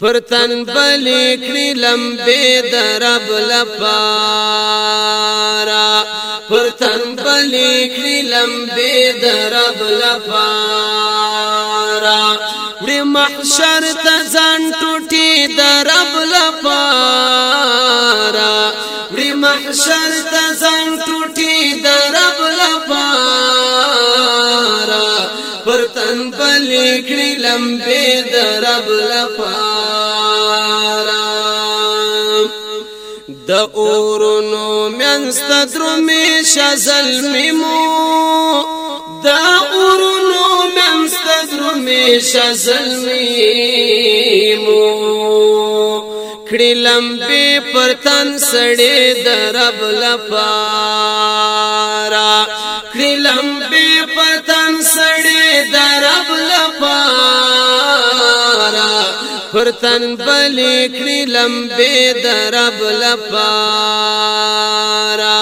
پر تن بلی کړي لمبه درب لپارا پر تن بلی کړي لمبه درب لپارا وړي محشر ته ځان ټوټي درب لپارا وړي محشر ته ځان ټوټي خپل کړی لمبه د رب لپاره د اورونو منست درمې شزل میمو د اورونو منست درمې شزل میمو کړي لمبه پر تن سړې د رب لپاره کړي لمبه پر تن سړې د رب لپاره تن بلی کړی لمبه درب لپارا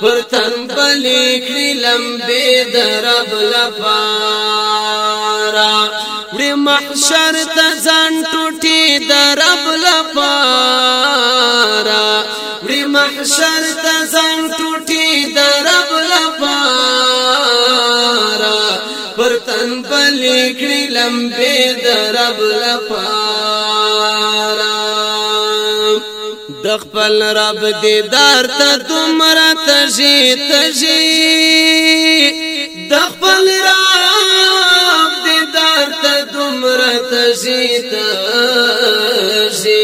پر تن بلی کړی لمبه درب لپارا وړي محشر ته ځان ټوټي درب لپارا وړي محشر ته ځان ټوټي پر تن بلی کړي لمبه درب لپاره د خپل رب دیدار ته دومره تجی تجی د خپل رب دیدار ته دومره تجی تجی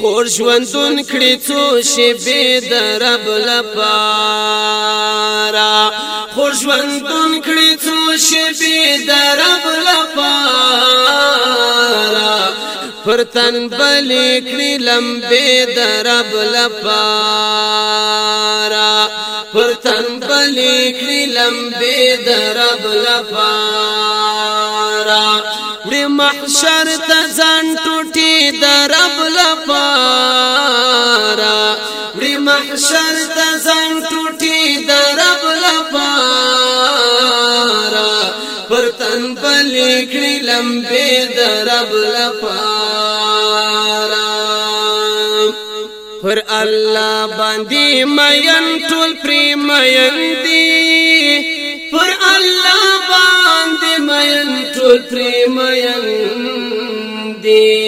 خور ژوندون کړي څو شی به د رب لپاره خور ژوندون پر تن بلی کړی لمبه درب لپارا پر تن بلی کړی لمبه درب لپارا وړي محشر ته ځان ټوټي درب لپارا وړي محشر ته ځان ټوټي درب لپارا بلې کړې لمبې د رب لپاره پر الله باندې مېن ټول پری مېن دي پر الله باندې مېن ټول پری مېن دي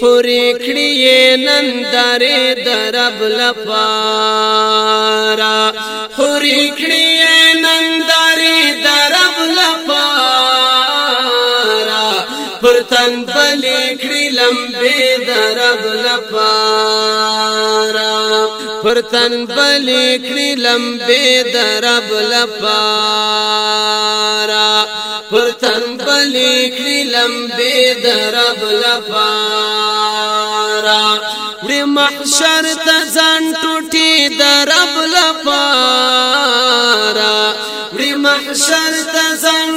خوري کړي نن درې درب لپاره خوري کړي نن تن بلی کړی لمبه درب لپارا پر تن بلی کړی لمبه درب لپارا پر تن بلی کړی لمبه درب لپارا ور محشر ته ځان ټوټي درب لپارا ور محشر ته ځان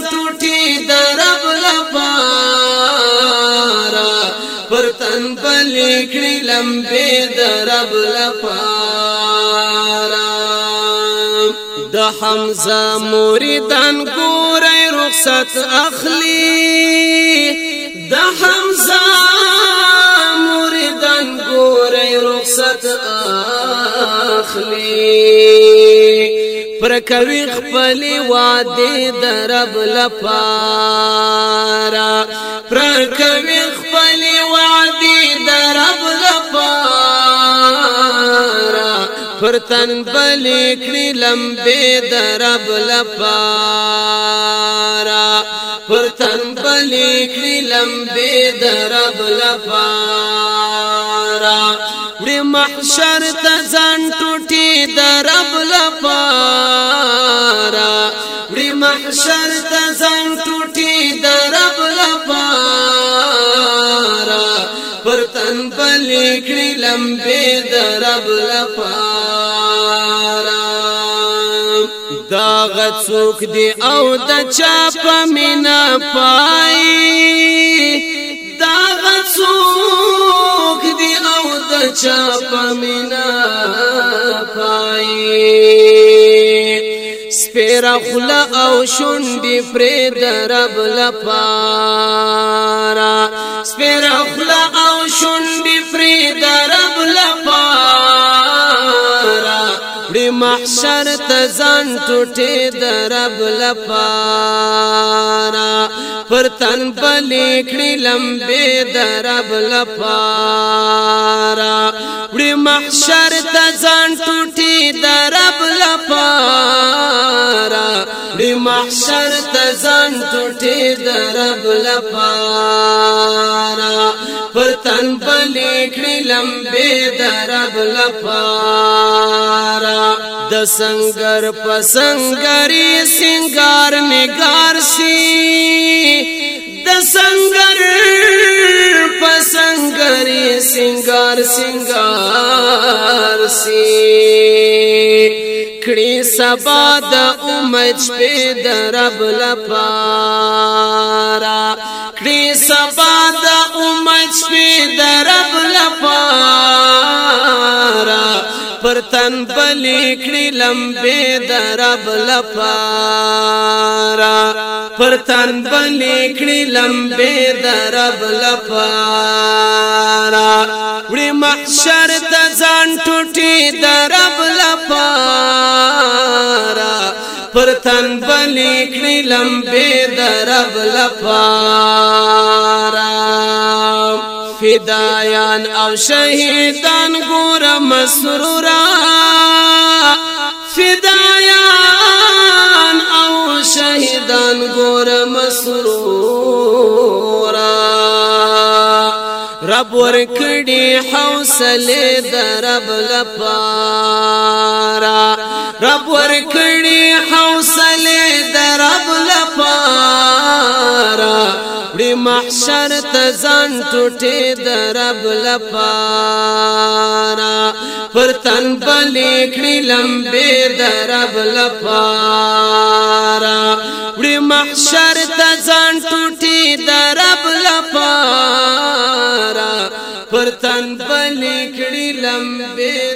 وطن بل کړي لمبه د رب لپاره د حمزه مریدان ګورې رخصت اخلي د حمزه مریدان ګورې رخصت اخلي پر کوي خپل وعده د رب لپاره پر کوي خپل برتن بلی کړي لمبه درب لپارا برتن بلی کړي لمبه درب لپارا ور محشر ته ځان ټوټي درب لپارا ور محشر ته ځان ټوټي درب خپل کړي لمبه د رب لپاره دا غڅوک دی او د چا په مینا پای دا غڅوک دی او د چا په مینا پای سپیرا خلا او شونډې پرې درب لپارا سپیرا خلا او شونډې پرې درب لپارا پرې محشر ته ځان ټوټې درب لپارا پر تن بلې کړې لمبې درب لپارا پرې محشر ته ځان ټوټې محشر تزان ټوټه درب لپاره پر تن بلې کړې لمبې درب لپاره د سنگر پسنګري سنگار نگار سي د سنگر پسنګري سنگار سنگار سي کړي سبا د امید شپې د رب لپاره کړي سبا د امید شپې د رب لپاره پر تن بلی کړي لمبه د رب لپاره پر تن بلی کړي لمبه د رب لپاره وړي محشر ته ځان ټوټي د رب پر تن بلی کړی لمبې درب لپارا فدایان او شهیدان گورا مسرورا فدایان او شهیدان گورا مسرورا رب ورکړي حوصله د رب لپاره رب ورکړي حوصله د رب لپاره وړي محشر ته ځان ټوټه د رب لپاره پر تن بلې کړي لمبه د رب لپاره وړي محشر ته ځان ټوټه لمبے